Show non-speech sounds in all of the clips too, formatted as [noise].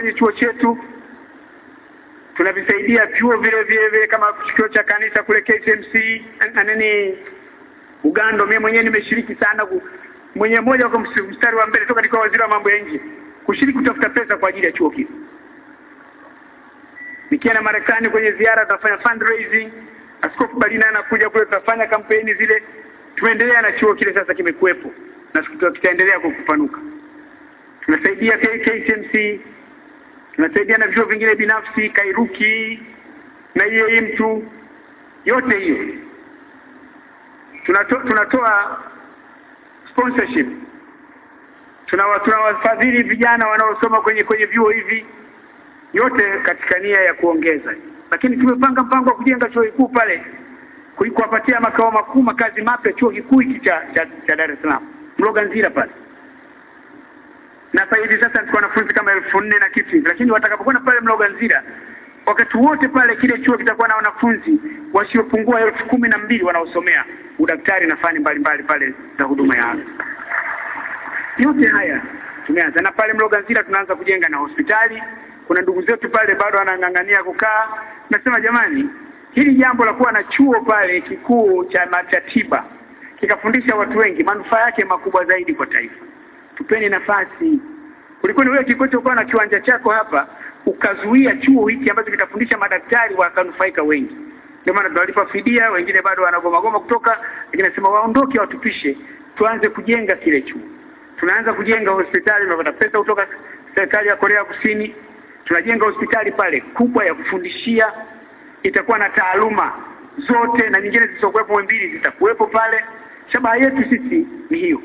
kwenye chuo chetu. Tunavisaidia vyuo vile vile vile kama chuo cha kanisa kule KCMC nini Uganda. Mimi mwenyewe nimeshiriki sana ku, mwenye mmoja kwa mstari wa mbele toka nilikuwa waziri wa mambo ya nje kushiriki kutafuta pesa kwa ajili ya chuo kile. Nikienda Marekani kwenye ziara tutafanya fundraising askofu Balina anakuja kule tutafanya kampeni zile. Tumeendelea na chuo kile sasa kimekuepo na kitaendelea kupanuka tunasaidia KCMC tunasaidia na vyuo vingine binafsi Kairuki na yeye mtu yote hiyo. Tunato, tunatoa sponsorship. Tunawafadhili vijana wanaosoma kwenye kwenye vyuo hivi yote katika nia ya kuongeza. Lakini tumepanga mpango wa kujenga chuo kikuu pale kuwapatia makao makuu makazi mapya chuo kikuu hiki cha, cha, cha Dar es Salaam Mloganzila pale na sasa hivi sasa tuko wanafunzi kama elfu nne na kitu lakini watakapokwenda pale Mloganzira wakati wote pale kile chuo kitakuwa na wanafunzi wasiopungua elfu kumi na mbili wanaosomea udaktari na fani mbalimbali pale za huduma ya afya. Yote haya tumeanza. Na pale Mloganzira tunaanza kujenga na hospitali. Kuna ndugu zetu pale bado wanang'ang'ania kukaa. Nasema jamani hili jambo la kuwa na chuo pale kikuu cha cha tiba kikafundisha watu wengi manufaa yake makubwa zaidi kwa taifa tupeni nafasi. Kulikuwa ni wewe Kikwete ukawa na kiwanja chako hapa ukazuia chuo hiki ambacho kitafundisha madaktari wakanufaika wengi. Ndio maana tunalipa fidia wengine bado wanagoma goma kutoka lakini nasema waondoke watupishe. Tuanze kujenga kile chuo. Tunaanza kujenga hospitali tunapata pesa kutoka serikali ya Korea Kusini. Tunajenga hospitali pale kubwa ya kufundishia. Itakuwa na taaluma zote na nyingine zisizokuwepo mbili zitakuwepo pale. Shabaha yetu sisi ni hiyo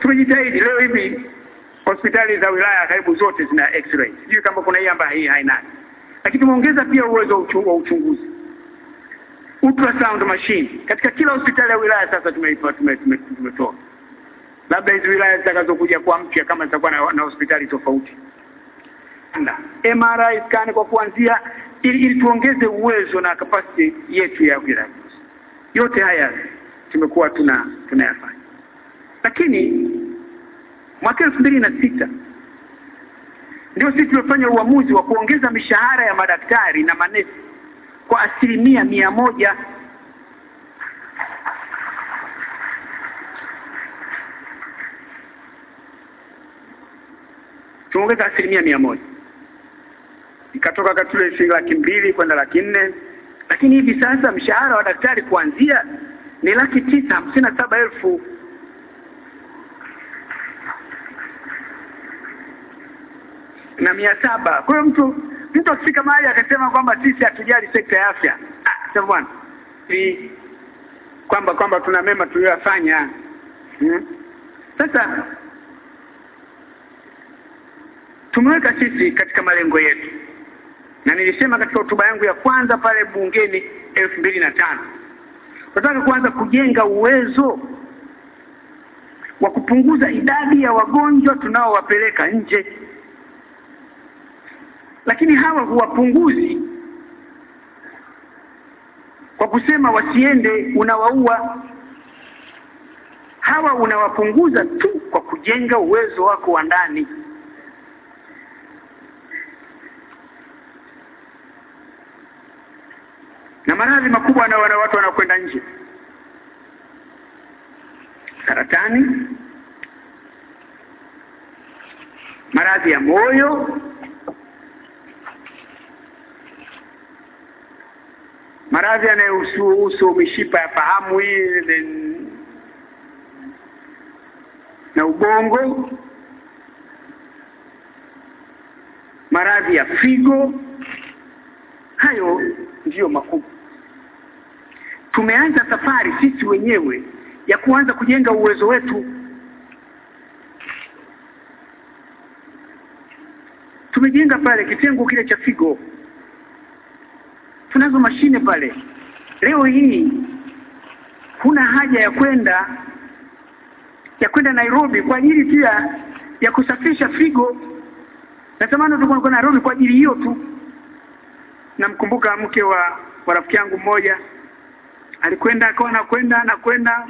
tumejitahidi leo hivi hospitali za wilaya karibu zote zina x-ray. Sijui kama kuna hii ambayo hii haina lakini tumeongeza pia uwezo wa uchunguzi. Ultrasound machine. Katika kila hospitali ya wilaya sasa tumeipa tumetoa. Labda hizi wilaya zitakazokuja kwa mpya kama zitakuwa na, na hospitali tofauti. Na MRI scan kwa kuanzia ili, ili tuongeze uwezo na capacity yetu ya wilaya. Yote haya tumekuwa tuna tunayafanya lakini mwaka na sita ndio sisi tumefanya uamuzi wa kuongeza mishahara ya madaktari na manesi kwa asilimia mia moja. Tuongeza asilimia mia moja. Ikatoka katule shilingi laki mbili kwenda laki nne. Lakini hivi sasa mshahara wa daktari kuanzia ni laki tisa hamsini na saba elfu na mia saba. Kwa hiyo mtu mtu akifika mahali akasema kwamba sisi hatujali sekta ya afya. Ah, bwana kwamba kwamba tuna mema tuliyoyafanya hmm? sasa tumeweka sisi katika malengo yetu. Na nilisema katika hotuba yangu ya kwanza pale bungeni elfu mbili na tano. Tunataka kuanza kujenga uwezo wa kupunguza idadi ya wagonjwa tunaowapeleka nje lakini hawa huwapunguzi kwa kusema wasiende unawaua. Hawa unawapunguza tu kwa kujenga uwezo wako wa ndani. Na maradhi makubwa na wana watu wanakwenda nje. Saratani. Maradhi ya moyo maradhi yanayohusu mishipa ya fahamu hii na ubongo. Maradhi ya figo. Hayo ndiyo makubwa. Tumeanza safari sisi wenyewe ya kuanza kujenga uwezo wetu. Tumejenga pale kitengo kile cha figo tunazo mashine pale. Leo hii kuna haja ya kwenda ya kwenda Nairobi kwa ajili pia ya kusafisha figo. Na zamani tulikuwa kwenda Nairobi kwa ajili hiyo tu. Namkumbuka mke wa, wa rafiki yangu mmoja. Alikwenda akawa anakwenda nakwenda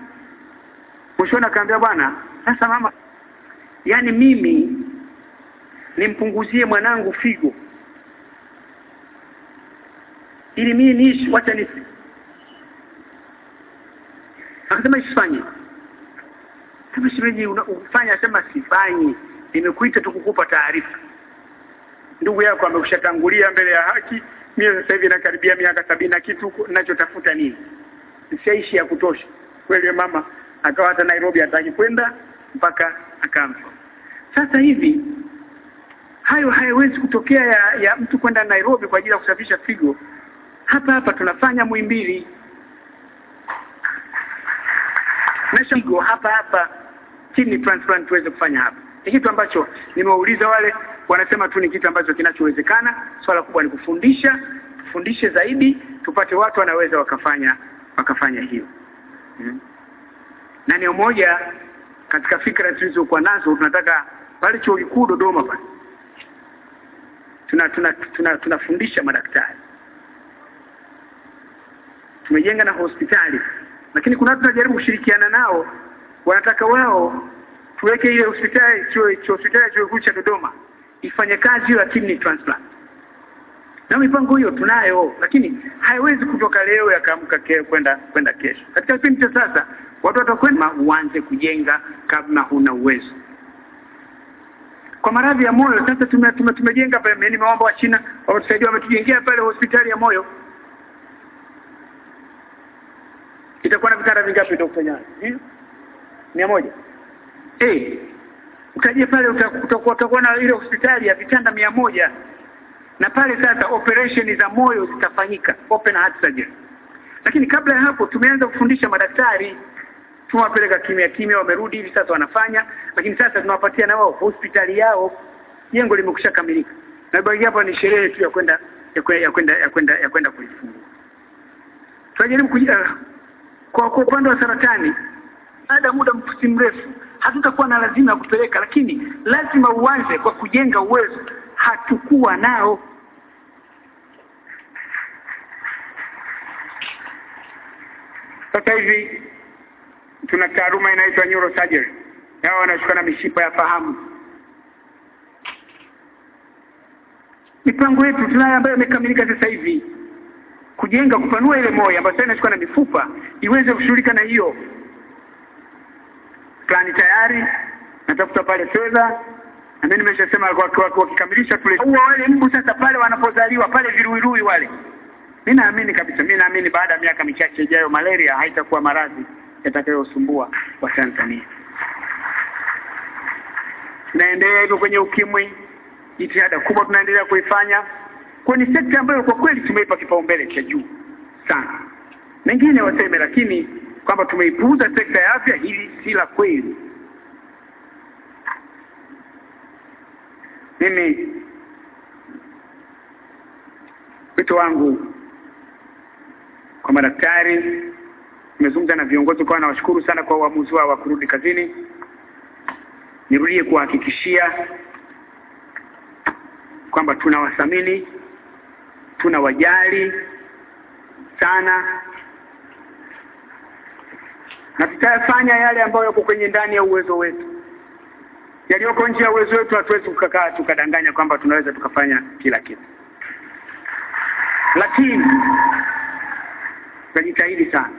mwishoni akaambia bwana sasa mama yani mimi nimpunguzie mwanangu figo ili mimi niishi wacha nisi. Akasema isifanye kama shemeji unafanya sema sifanyi. Nimekuita tu kukupa taarifa. Ndugu yako amekushatangulia mbele ya haki. Mimi sasa hivi nakaribia miaka sabini na kitu ninachotafuta nini? Sishaishi ya kutosha. Kweli mama akawa hata Nairobi hataki kwenda mpaka akamfa sasa hivi hayo hayawezi kutokea ya, ya mtu kwenda Nairobi kwa ajili ya kusafisha figo hapa hapa tunafanya mwimbili na hapa hapa. Kidney transplant tuweze kufanya hapa. Ni kitu ambacho nimeuliza wale wanasema tu ni kitu ambacho kinachowezekana. Swala kubwa ni kufundisha tufundishe zaidi tupate watu wanaweza wakafanya wakafanya hiyo. Hmm. na moja katika fikra tulizokuwa nazo tunataka pale chuo kikuu Dodoma pale. Tuna tunafundisha tuna, tuna, tuna madaktari tumejenga na hospitali lakini kuna watu tunajaribu kushirikiana nao wanataka wao tuweke ile hospitali chuo hospitali chuo cha Dodoma ifanye kazi ya kidney transplant. Na mipango hiyo tunayo lakini haiwezi kutoka leo yakaamka kwenda kwenda kesho. Katika kipindi cha sasa watu watakwenda uanze kujenga kabla huna uwezo. Kwa maradhi ya moyo sasa tumejenga tume, tume, pale nimeomba wa China wametusaidia wametujengea pale hospitali ya moyo itakuwa na vitanda vingapi hmm? mia? Moja? Eh ukaje pale utakuwa utakuwa na ile hospitali ya vitanda mia moja. Na pale sasa operation za moyo zitafanyika open heart surgery. Lakini kabla ya hapo tumeanza kufundisha madaktari. Tumewapeleka kimya kimya wamerudi hivi sasa wanafanya. Lakini sasa tunawapatia na wao hospitali yao. Jengo limekusha kamilika. Na baki hapa ni sherehe tu ya kwenda ya kwenda ya kwenda ya kwenda kuifungua tunajaribu kuja kwa kwa upande wa saratani baada ya muda mfupi mrefu hatutakuwa na lazima ya kupeleka lakini lazima uanze kwa kujenga uwezo. Hatukuwa nao. Sasa hivi tuna taaluma inaitwa neurosurgery. Nao wanashuka na mishipa ya fahamu. Mipango yetu tunayo ambayo imekamilika sasa hivi kujenga kupanua ile moyo ambayo sasa inashuka na mifupa iweze kushughulika na hiyo. Plani tayari natafuta pale fedha na mimi nimeshasema wakikamilisha tule huwa wale mbu sasa pale wanapozaliwa pale viruirui wale. Mimi naamini kabisa mimi naamini baada ya miaka michache ijayo malaria haitakuwa maradhi yatakayosumbua wa Tanzania. Tunaendelea hivyo kwenye ukimwi. Jitihada kubwa tunaendelea kuifanya kwa ni sekta ambayo kwa kweli tumeipa kipaumbele cha juu sana. Mengine waseme lakini kwamba tumeipuuza sekta ya afya hili si la kweli. Mimi wito wangu kwa madaktari nimezungumza na viongozi kwa nawashukuru sana kwa uamuzi wao wa kurudi kazini. Nirudie kuhakikishia kwamba tunawathamini tunawajali sana. Na tutayafanya yale ambayo yako kwenye ndani ya uwezo wetu. Yaliyoko nje ya uwezo wetu hatuwezi kukakaa tukadanganya kwamba tunaweza tukafanya kila kitu. Lakini tutajitahidi sana.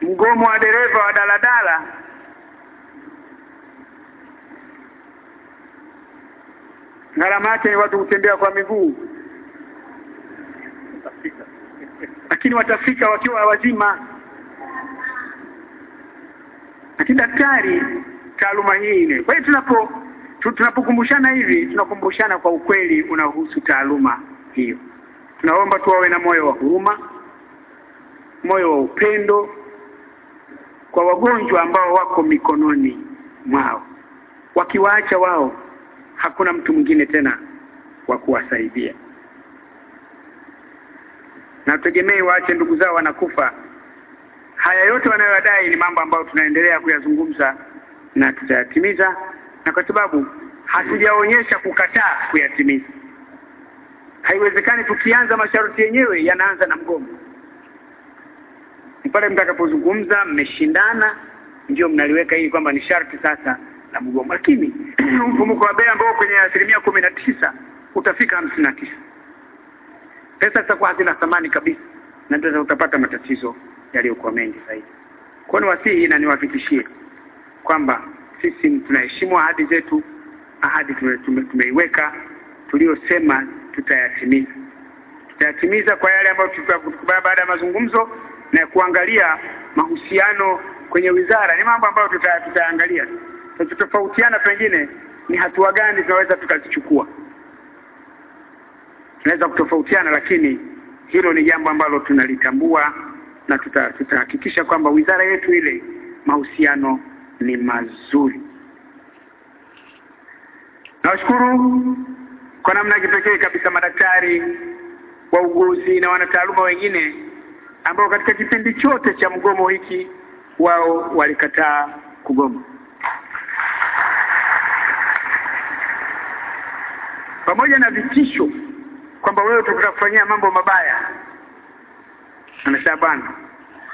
Mgomo wa dereva wa daladala gharama yake ni watu kutembea kwa miguu lakini watafika wakiwa wazima. Lakini daktari taaluma hii ile kwa hiyo tunapo tunapokumbushana hivi tunakumbushana kwa ukweli unaohusu taaluma hiyo. Tunaomba tu wawe na moyo wa huruma moyo wa upendo kwa wagonjwa ambao wako mikononi mwao. Wakiwaacha wao hakuna mtu mwingine tena wa kuwasaidia na tutegemei waache ndugu zao wanakufa. Haya yote wanayodai ni mambo ambayo tunaendelea kuyazungumza na tutayatimiza na kwa sababu hatujaonyesha kukataa kuyatimiza. Haiwezekani tukianza masharti yenyewe yanaanza na mgomo. Pale mtakapozungumza mmeshindana ndio mnaliweka hili kwamba ni sharti sasa la mgomo. Lakini [clears throat] mfumuko wa bei ambao kwenye asilimia kumi na tisa utafika hamsini na tisa pesa zitakuwa hazina thamani kabisa na ndio utapata matatizo yaliyokuwa mengi zaidi. Kwa ni wasihi na niwahakikishie kwamba sisi tunaheshimu ahadi zetu ahadi tume, tume, tumeiweka tuliyosema tutayatimiza. Tutayatimiza kwa yale ambayo tutakubaya baada ya mazungumzo na kuangalia mahusiano kwenye wizara. Ni mambo ambayo tutayangalia tutaangalia tutatofautiana pengine ni hatua gani tunaweza tukazichukua tunaweza kutofautiana lakini hilo ni jambo ambalo tunalitambua na tutahakikisha tuta kwamba wizara yetu ile mahusiano ni mazuri. Nawashukuru kwa namna kipekee kabisa madaktari wauguzi na wanataaluma wengine ambao katika kipindi chote cha mgomo hiki wao walikataa kugoma. Pamoja na vitisho kwamba wewe tutakufanyia mambo mabaya. Anasema bwana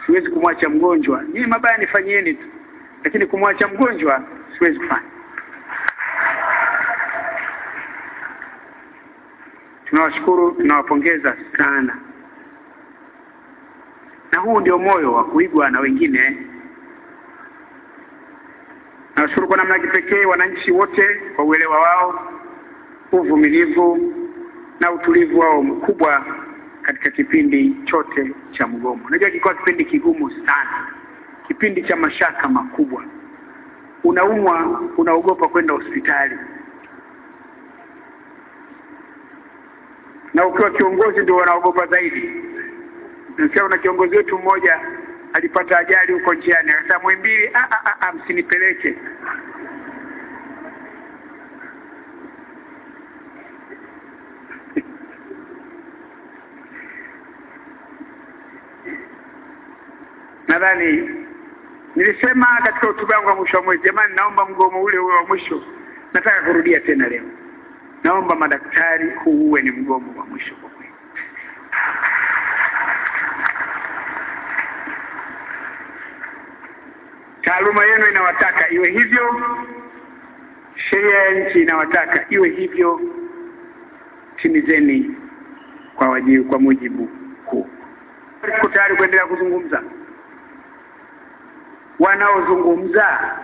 siwezi kumwacha mgonjwa. Nyinyi mabaya nifanyieni tu lakini kumwacha mgonjwa siwezi kufanya. Tunawashukuru tunawapongeza sana. Na huu ndio moyo wa kuigwa na wengine. Nawashukuru kwa namna kipekee wananchi wote kwa uelewa wao uvumilivu na utulivu wao mkubwa katika kipindi chote cha mgomo. Unajua kilikuwa kipindi kigumu sana kipindi cha mashaka makubwa. Unaumwa unaogopa kwenda hospitali. Na ukiwa kiongozi ndio wanaogopa zaidi. Nasikia una kiongozi wetu mmoja alipata ajali huko njiani akasema mwimbili msinipeleke nadhani nilisema katika hotuba yangu ya mwisho wa mwezi jamani naomba mgomo ule ule wa mwisho. Nataka kurudia tena leo. Naomba madaktari huu uwe ni mgomo wa mwisho kwa kweli. Taaluma yenu inawataka iwe hivyo. Sheria ya nchi inawataka iwe hivyo. Timizeni kwa wajibu, kwa mujibu huu tayari kuendelea kuzungumza wanaozungumza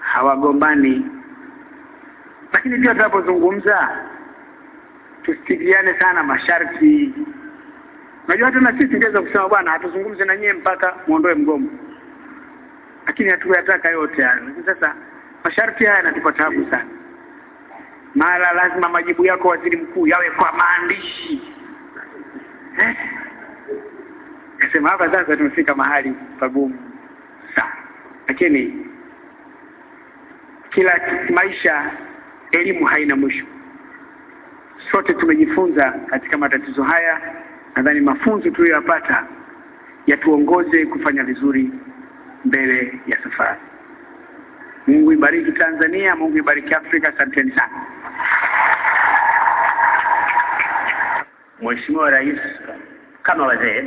hawagombani. Lakini pia tunapozungumza tusikiane sana masharti. Unajua hata na sisi tungeweza kusema bwana hatuzungumze na nyie mpaka muondoe mgomo. Lakini hatuyataka yote hayo. Sasa masharti haya yanatupa tabu sana. Mara lazima majibu yako waziri mkuu yawe kwa maandishi. Eh? kasema hapa sasa tumefika mahali pagumu lakini kila maisha elimu haina mwisho. Sote tumejifunza katika matatizo haya. Nadhani mafunzo tuliyoyapata yatuongoze kufanya vizuri mbele ya safari. Mungu ibariki Tanzania Mungu ibariki Afrika. Asanteni sana. Mheshimiwa Rais kama wazee